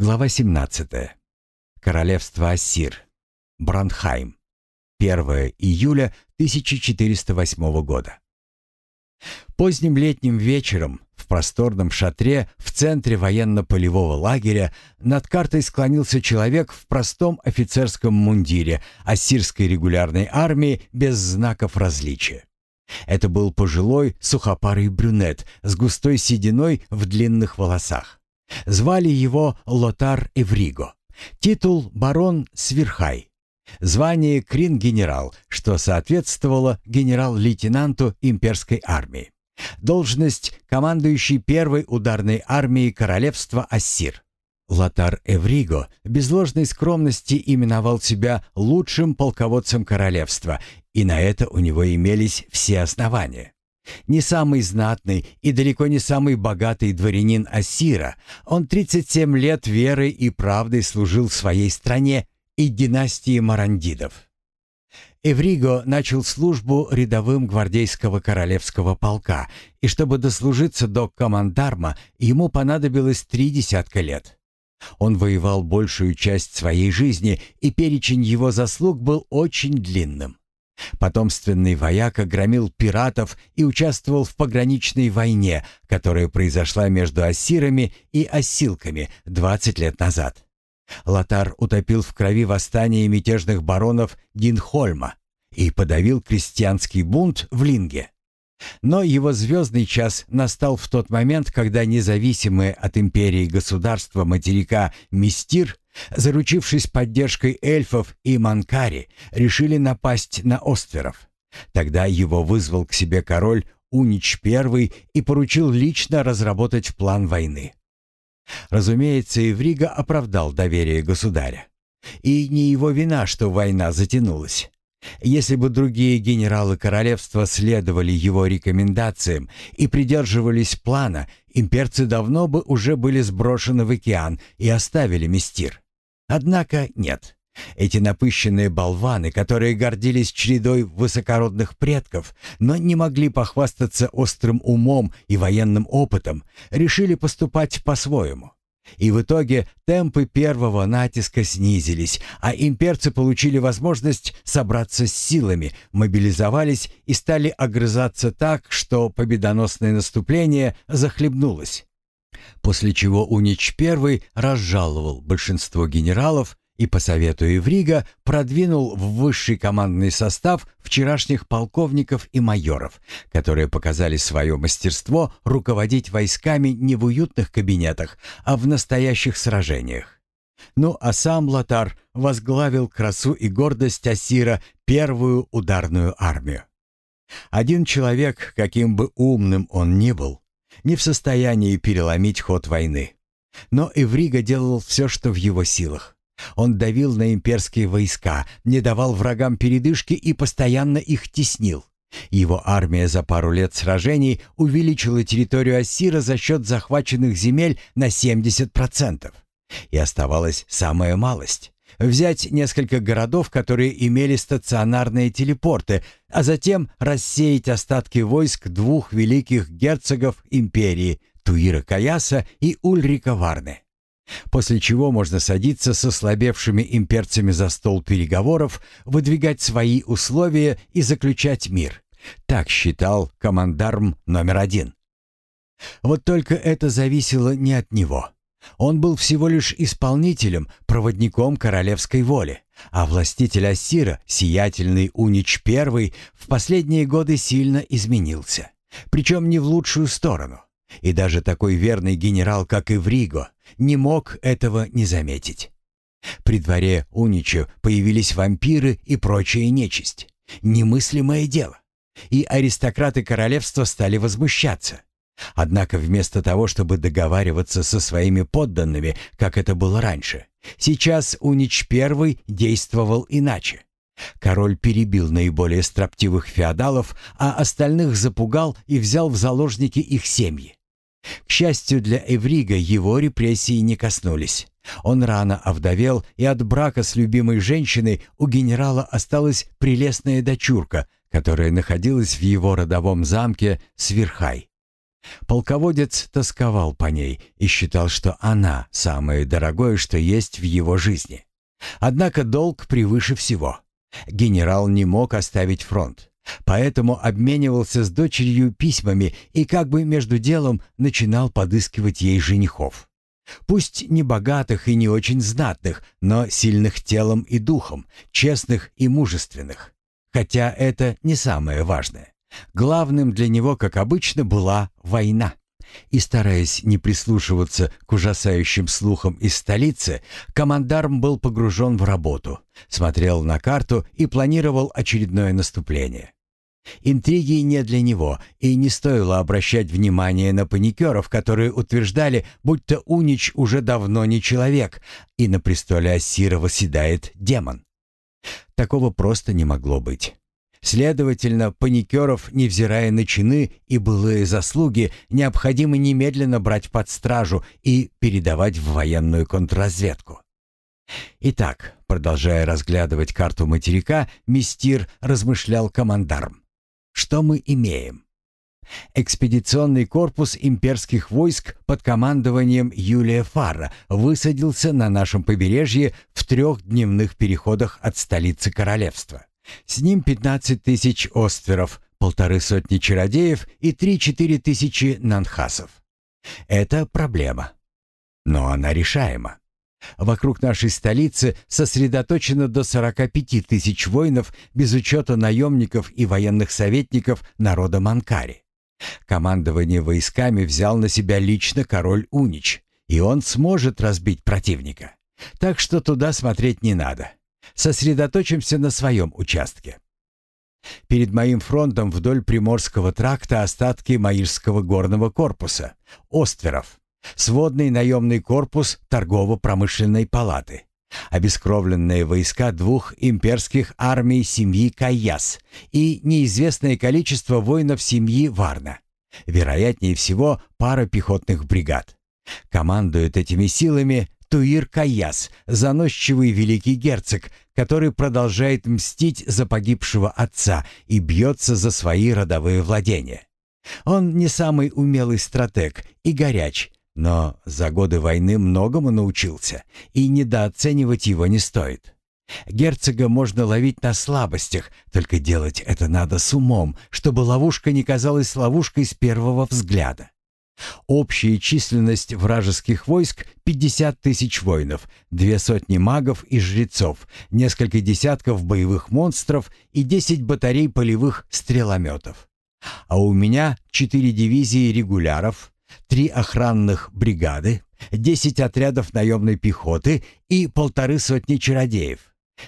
Глава 17. Королевство Ассир. Брандхайм. 1 июля 1408 года. Поздним летним вечером в просторном шатре в центре военно-полевого лагеря над картой склонился человек в простом офицерском мундире ассирской регулярной армии без знаков различия. Это был пожилой сухопарый брюнет с густой сединой в длинных волосах. Звали его Лотар Эвриго. Титул барон Сверхай. Звание крин-генерал, что соответствовало генерал-лейтенанту имперской армии. Должность командующий первой ударной армией королевства Ассир. Лотар Эвриго без ложной скромности именовал себя лучшим полководцем королевства, и на это у него имелись все основания. Не самый знатный и далеко не самый богатый дворянин Ассира, он 37 лет верой и правдой служил своей стране и династии Марандидов. Эвриго начал службу рядовым гвардейского королевского полка, и чтобы дослужиться до командарма, ему понадобилось три десятка лет. Он воевал большую часть своей жизни, и перечень его заслуг был очень длинным. Потомственный вояка громил пиратов и участвовал в пограничной войне, которая произошла между ассирами и осилками 20 лет назад. Лотар утопил в крови восстание мятежных баронов Динхольма и подавил крестьянский бунт в Линге. Но его звездный час настал в тот момент, когда независимые от империи государства материка Мистир заручившись поддержкой эльфов и Манкари, решили напасть на Остверов. Тогда его вызвал к себе король Унич I и поручил лично разработать план войны. Разумеется, Иврига оправдал доверие государя. И не его вина, что война затянулась. Если бы другие генералы королевства следовали его рекомендациям и придерживались плана, имперцы давно бы уже были сброшены в океан и оставили Мистир. Однако нет. Эти напыщенные болваны, которые гордились чередой высокородных предков, но не могли похвастаться острым умом и военным опытом, решили поступать по-своему. И в итоге темпы первого натиска снизились, а имперцы получили возможность собраться с силами, мобилизовались и стали огрызаться так, что победоносное наступление захлебнулось после чего Унич I разжаловал большинство генералов и по совету Иврига продвинул в высший командный состав вчерашних полковников и майоров, которые показали свое мастерство руководить войсками не в уютных кабинетах, а в настоящих сражениях. Ну а сам Лотар возглавил красу и гордость Асира первую ударную армию. Один человек, каким бы умным он ни был, не в состоянии переломить ход войны. Но Эврига делал все, что в его силах. Он давил на имперские войска, не давал врагам передышки и постоянно их теснил. Его армия за пару лет сражений увеличила территорию Ассира за счет захваченных земель на 70%. И оставалась самая малость взять несколько городов, которые имели стационарные телепорты, а затем рассеять остатки войск двух великих герцогов империи Туира Каяса и Ульрика Варны. После чего можно садиться со слабевшими имперцами за стол переговоров, выдвигать свои условия и заключать мир. Так считал командарм номер один. Вот только это зависело не от него. Он был всего лишь исполнителем, проводником королевской воли, а властитель Ассира, сиятельный Унич I, в последние годы сильно изменился. Причем не в лучшую сторону. И даже такой верный генерал, как Ивриго, не мог этого не заметить. При дворе Унича появились вампиры и прочая нечисть. Немыслимое дело. И аристократы королевства стали возмущаться. Однако вместо того, чтобы договариваться со своими подданными, как это было раньше, сейчас Унич I действовал иначе. Король перебил наиболее строптивых феодалов, а остальных запугал и взял в заложники их семьи. К счастью для Эврига, его репрессии не коснулись. Он рано овдовел, и от брака с любимой женщиной у генерала осталась прелестная дочурка, которая находилась в его родовом замке Сверхай. Полководец тосковал по ней и считал, что она самое дорогое, что есть в его жизни. Однако долг превыше всего. Генерал не мог оставить фронт, поэтому обменивался с дочерью письмами и как бы между делом начинал подыскивать ей женихов. Пусть не богатых и не очень знатных, но сильных телом и духом, честных и мужественных. Хотя это не самое важное. Главным для него, как обычно, была война. И стараясь не прислушиваться к ужасающим слухам из столицы, командарм был погружен в работу, смотрел на карту и планировал очередное наступление. Интриги не для него, и не стоило обращать внимание на паникеров, которые утверждали, будто Унич уже давно не человек, и на престоле Ассира восседает демон. Такого просто не могло быть. Следовательно, паникеров, невзирая на чины и былые заслуги, необходимо немедленно брать под стражу и передавать в военную контрразведку. Итак, продолжая разглядывать карту материка, Мистир размышлял командарм. Что мы имеем? Экспедиционный корпус имперских войск под командованием Юлия Фарра высадился на нашем побережье в трех дневных переходах от столицы королевства. С ним 15 тысяч остверов, полторы сотни чародеев и 3-4 тысячи нанхасов. Это проблема. Но она решаема. Вокруг нашей столицы сосредоточено до 45 тысяч воинов без учета наемников и военных советников народа Манкари. Командование войсками взял на себя лично король Унич, и он сможет разбить противника. Так что туда смотреть не надо. Сосредоточимся на своем участке. Перед моим фронтом вдоль Приморского тракта остатки Маирского горного корпуса, Остверов, сводный наемный корпус торгово-промышленной палаты, обескровленные войска двух имперских армий семьи Каяс и неизвестное количество воинов семьи Варна. Вероятнее всего, пара пехотных бригад. Командует этими силами Туир Каяс, заносчивый великий герцог, который продолжает мстить за погибшего отца и бьется за свои родовые владения. Он не самый умелый стратег и горяч, но за годы войны многому научился, и недооценивать его не стоит. Герцога можно ловить на слабостях, только делать это надо с умом, чтобы ловушка не казалась ловушкой с первого взгляда. Общая численность вражеских войск — 50 тысяч воинов, две сотни магов и жрецов, несколько десятков боевых монстров и 10 батарей полевых стрелометов. А у меня четыре дивизии регуляров, три охранных бригады, 10 отрядов наемной пехоты и полторы сотни чародеев.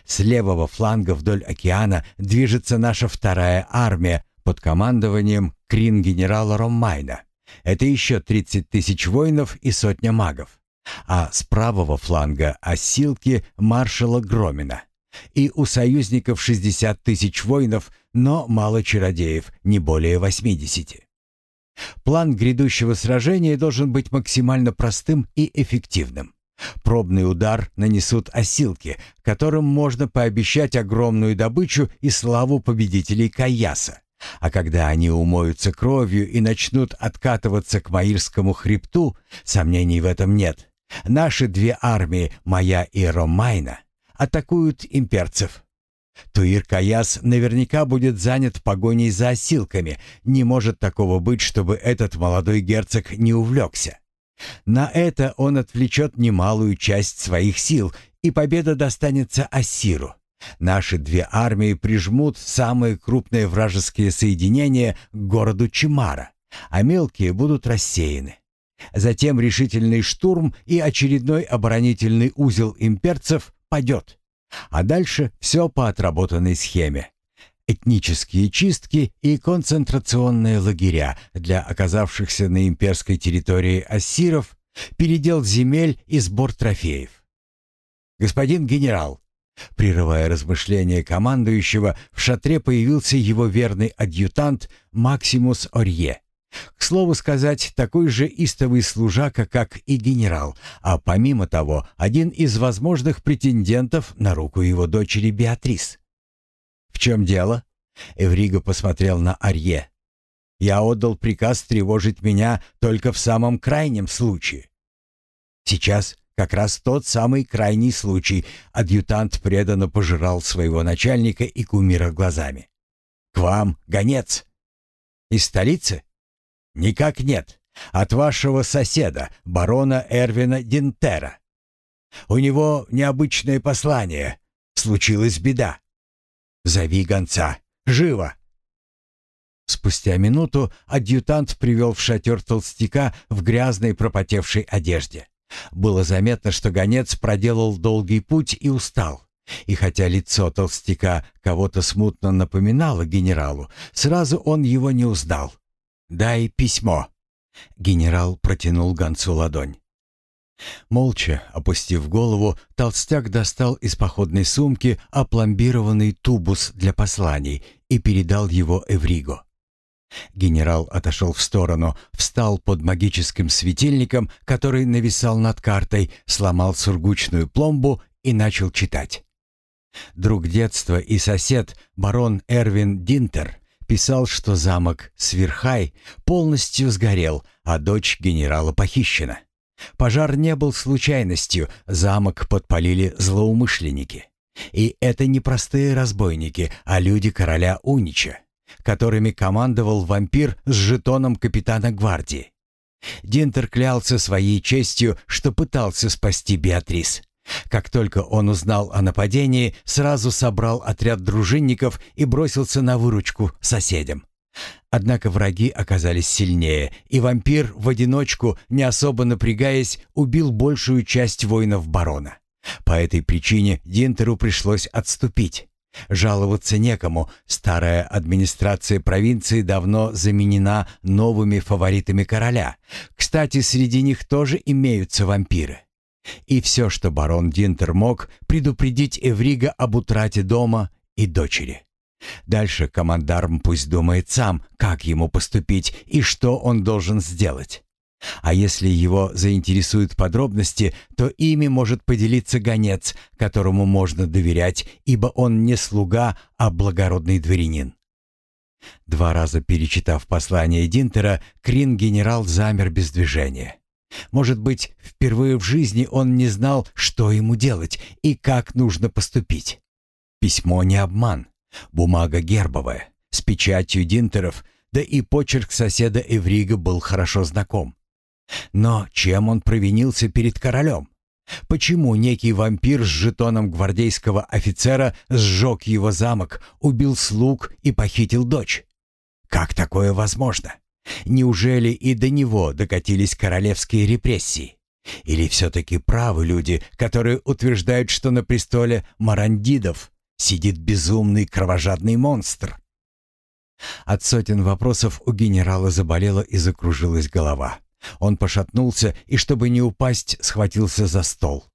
С левого фланга вдоль океана движется наша вторая армия под командованием крин-генерала Роммайна. Это еще 30 тысяч воинов и сотня магов. А с правого фланга осилки маршала Громина. И у союзников 60 тысяч воинов, но мало чародеев, не более 80. План грядущего сражения должен быть максимально простым и эффективным. Пробный удар нанесут осилки, которым можно пообещать огромную добычу и славу победителей Каяса. А когда они умоются кровью и начнут откатываться к Маирскому хребту, сомнений в этом нет. Наши две армии, моя и Ромайна, атакуют имперцев. Туир Каяс наверняка будет занят погоней за осилками. Не может такого быть, чтобы этот молодой герцог не увлекся. На это он отвлечет немалую часть своих сил, и победа достанется Ассиру. Наши две армии прижмут самые крупные вражеские соединения к городу Чимара, а мелкие будут рассеяны. Затем решительный штурм и очередной оборонительный узел имперцев падет. А дальше все по отработанной схеме. Этнические чистки и концентрационные лагеря для оказавшихся на имперской территории ассиров, передел земель и сбор трофеев. «Господин генерал», Прерывая размышления командующего, в шатре появился его верный адъютант Максимус Орье. К слову сказать, такой же истовый служака, как и генерал, а помимо того, один из возможных претендентов на руку его дочери Беатрис. «В чем дело?» Эвриго посмотрел на Арье. Я отдал приказ тревожить меня только в самом крайнем случае. Сейчас как раз тот самый крайний случай. Адъютант преданно пожирал своего начальника и кумира глазами. «К вам гонец!» «Из столицы?» «Никак нет. От вашего соседа, барона Эрвина Динтера. У него необычное послание. Случилась беда. Зови гонца. Живо!» Спустя минуту адъютант привел в шатер толстяка в грязной пропотевшей одежде. Было заметно, что гонец проделал долгий путь и устал. И хотя лицо толстяка кого-то смутно напоминало генералу, сразу он его не узнал. «Дай письмо». Генерал протянул гонцу ладонь. Молча, опустив голову, толстяк достал из походной сумки опломбированный тубус для посланий и передал его Эвриго. Генерал отошел в сторону, встал под магическим светильником, который нависал над картой, сломал сургучную пломбу и начал читать. Друг детства и сосед, барон Эрвин Динтер, писал, что замок Сверхай полностью сгорел, а дочь генерала похищена. Пожар не был случайностью, замок подпалили злоумышленники. И это не простые разбойники, а люди короля Унича которыми командовал вампир с жетоном капитана гвардии. Динтер клялся своей честью, что пытался спасти Беатрис. Как только он узнал о нападении, сразу собрал отряд дружинников и бросился на выручку соседям. Однако враги оказались сильнее, и вампир в одиночку, не особо напрягаясь, убил большую часть воинов барона. По этой причине Динтеру пришлось отступить. Жаловаться некому, старая администрация провинции давно заменена новыми фаворитами короля. Кстати, среди них тоже имеются вампиры. И все, что барон Динтер мог, предупредить Эврига об утрате дома и дочери. Дальше командарм пусть думает сам, как ему поступить и что он должен сделать. А если его заинтересуют подробности, то ими может поделиться гонец, которому можно доверять, ибо он не слуга, а благородный дворянин. Два раза перечитав послание Динтера, Крин-генерал замер без движения. Может быть, впервые в жизни он не знал, что ему делать и как нужно поступить. Письмо не обман, бумага гербовая, с печатью Динтеров, да и почерк соседа Эврига был хорошо знаком. Но чем он провинился перед королем? Почему некий вампир с жетоном гвардейского офицера сжег его замок, убил слуг и похитил дочь? Как такое возможно? Неужели и до него докатились королевские репрессии? Или все-таки правы люди, которые утверждают, что на престоле Марандидов сидит безумный кровожадный монстр? От сотен вопросов у генерала заболела и закружилась голова. Он пошатнулся и, чтобы не упасть, схватился за стол.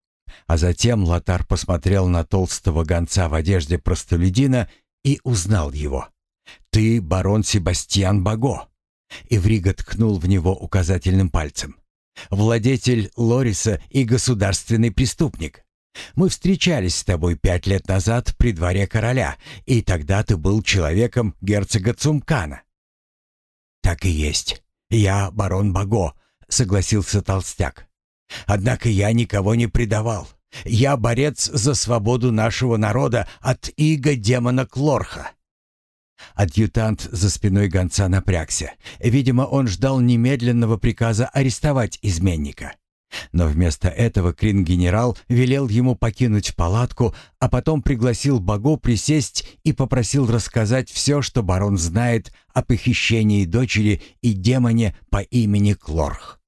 А затем Лотар посмотрел на толстого гонца в одежде простолюдина и узнал его. «Ты барон Себастьян Баго!» Иврига ткнул в него указательным пальцем. «Владетель Лориса и государственный преступник. Мы встречались с тобой пять лет назад при дворе короля, и тогда ты был человеком герцога Цумкана». «Так и есть. «Я барон Баго», — согласился Толстяк. «Однако я никого не предавал. Я борец за свободу нашего народа от иго демона Клорха». Адъютант за спиной гонца напрягся. Видимо, он ждал немедленного приказа арестовать изменника. Но вместо этого Крин-генерал велел ему покинуть палатку, а потом пригласил Баго присесть и попросил рассказать все, что барон знает о похищении дочери и демоне по имени Клорх.